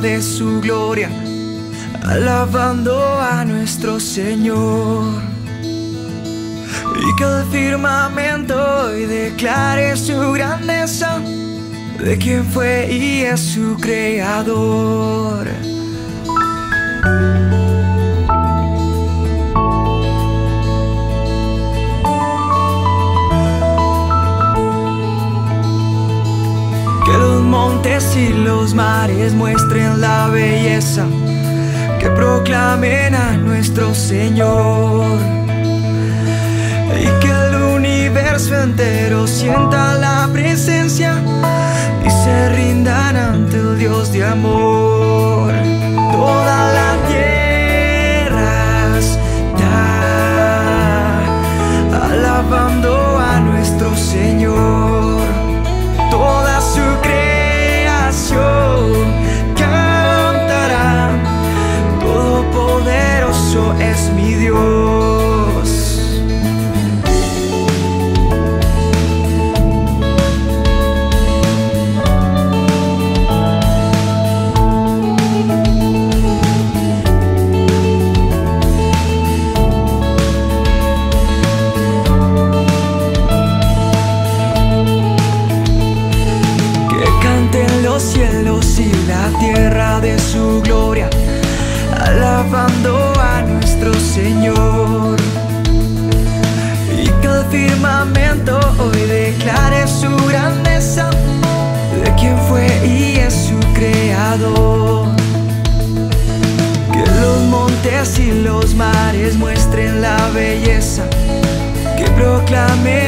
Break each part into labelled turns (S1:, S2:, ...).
S1: de
S2: su gloria, alabando a nuestro Señor. Y que el firmamento hoy declare su grandeza de quien fue y es su creador. montes y los mares muestren la belleza que proclamen a nuestro Señor. Y que el universo entero sienta la presencia y se rindan ante el Dios de amor. Toda la hoy declaré su grandeza de quien fue y es su creador. Que los montes y los mares muestren la belleza que
S3: proclamé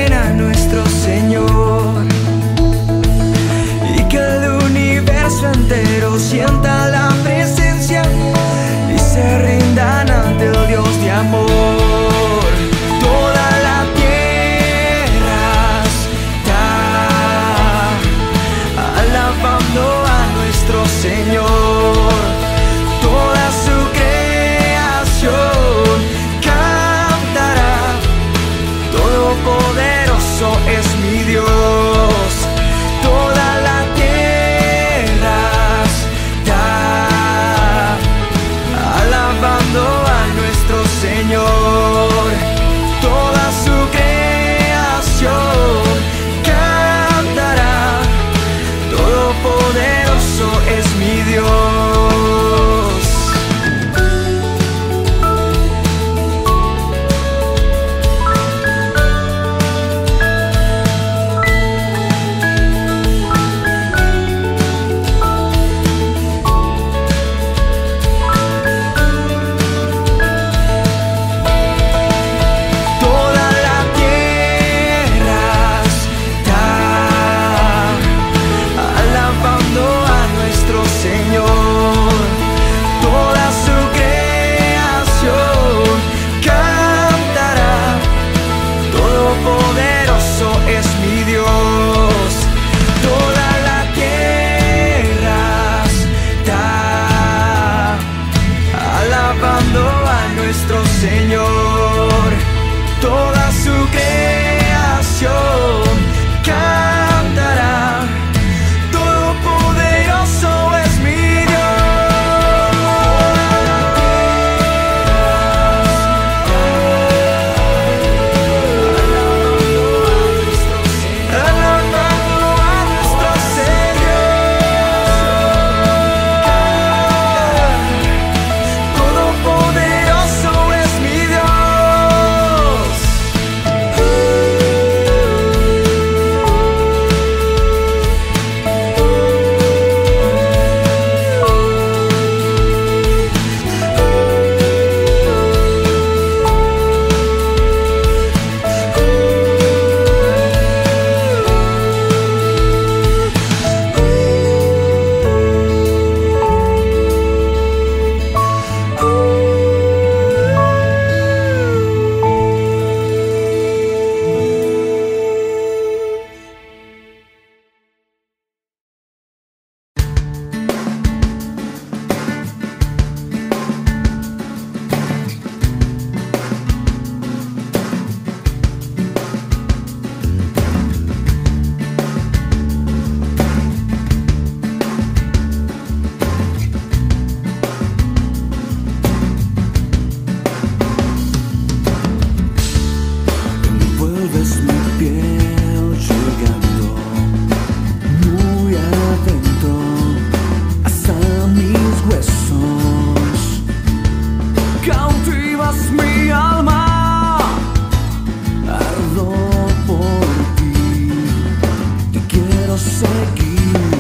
S3: aquí.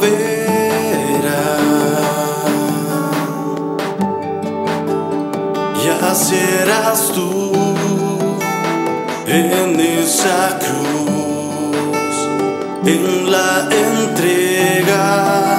S3: volverá. Ya serás tú en esa cruz, en la entrega.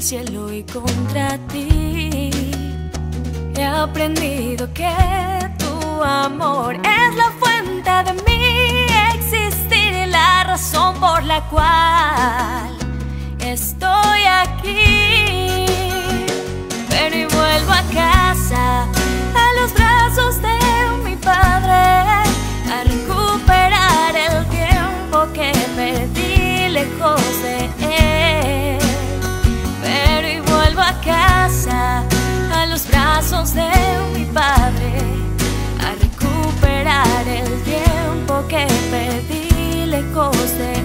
S4: cielo y contra ti. He aprendido que tu amor es la fuente de mi existir y la razón por la cual estoy aquí. Pero y vuelvo a casa. A los brazos de mi padre, a recuperar el tiempo que perdí lejos de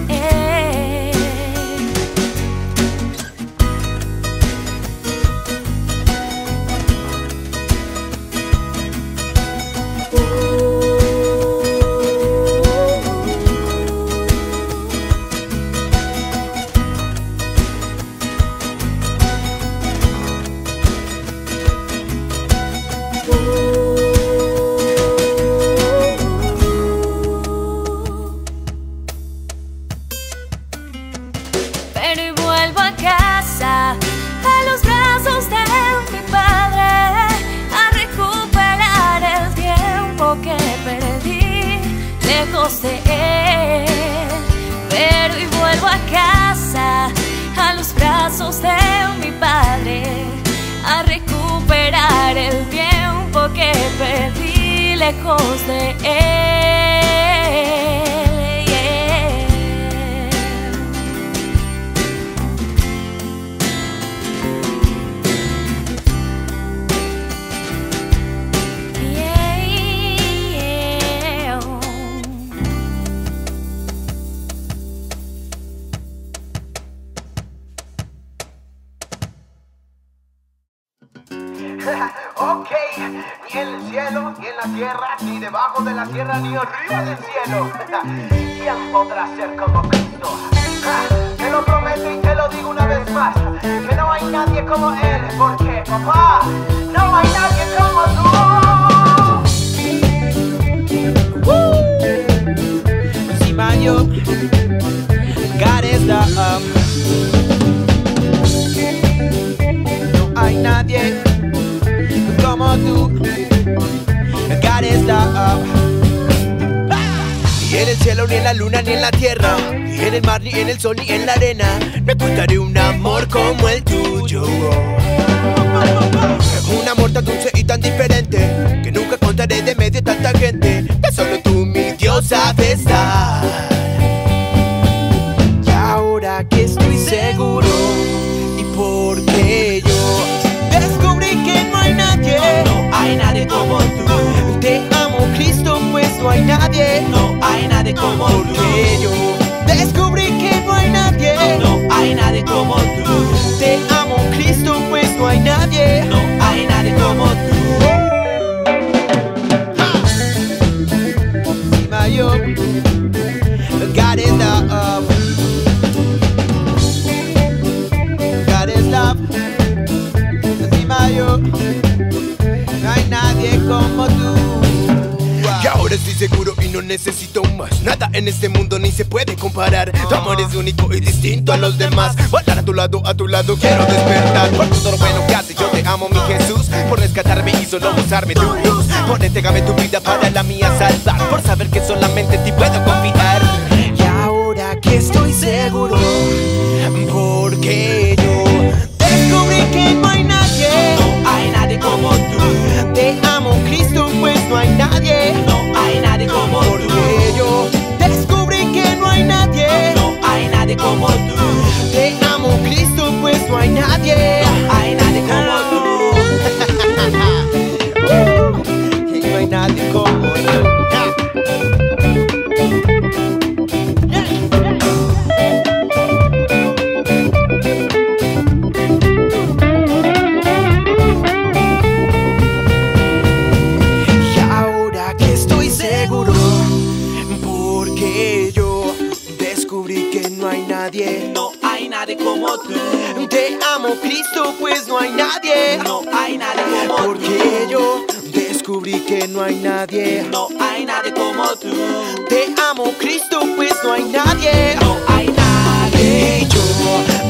S5: Ok, ni en el cielo, ni en la tierra, ni debajo de la tierra, ni arriba del cielo. ¿Quién podrá ser como Cristo? Te lo prometo y te lo digo una vez más, que no hay nadie como Él, porque papá, no hay nadie como tú.
S6: Encima yo, God is the up. Is the up. Ni en el cielo, ni en la luna, ni en la tierra, ni en el mar, ni en el sol, ni en la arena. No encontraré un amor como el tuyo. Un amor tan dulce y tan diferente que nunca contaré de medio tanta gente. Que solo tú, mi Dios, sabes dar. Como tú. Tu amor es único y distinto a los demás. Volar a tu lado, a tu lado quiero despertar. Por todo lo bueno que haces yo te amo mi Jesús. Por rescatarme y solo usarme tu luz. Por entregarme tu vida para la mía salvar. Por saber que solamente en ti puedo confiar Cristo, pues no hay nadie, no hay nadie como tú. Porque yo descubrí que no hay nadie, no hay nadie como tú. Te amo Cristo, pues no hay nadie, no hay nadie. Y yo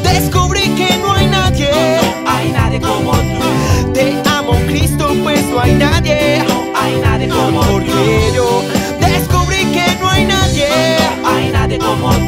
S6: descubrí que no hay nadie, no hay nadie como tú. Te amo Cristo, pues no hay nadie, no hay nadie como tú. Porque yo descubrí que no hay nadie, no hay nadie como tú.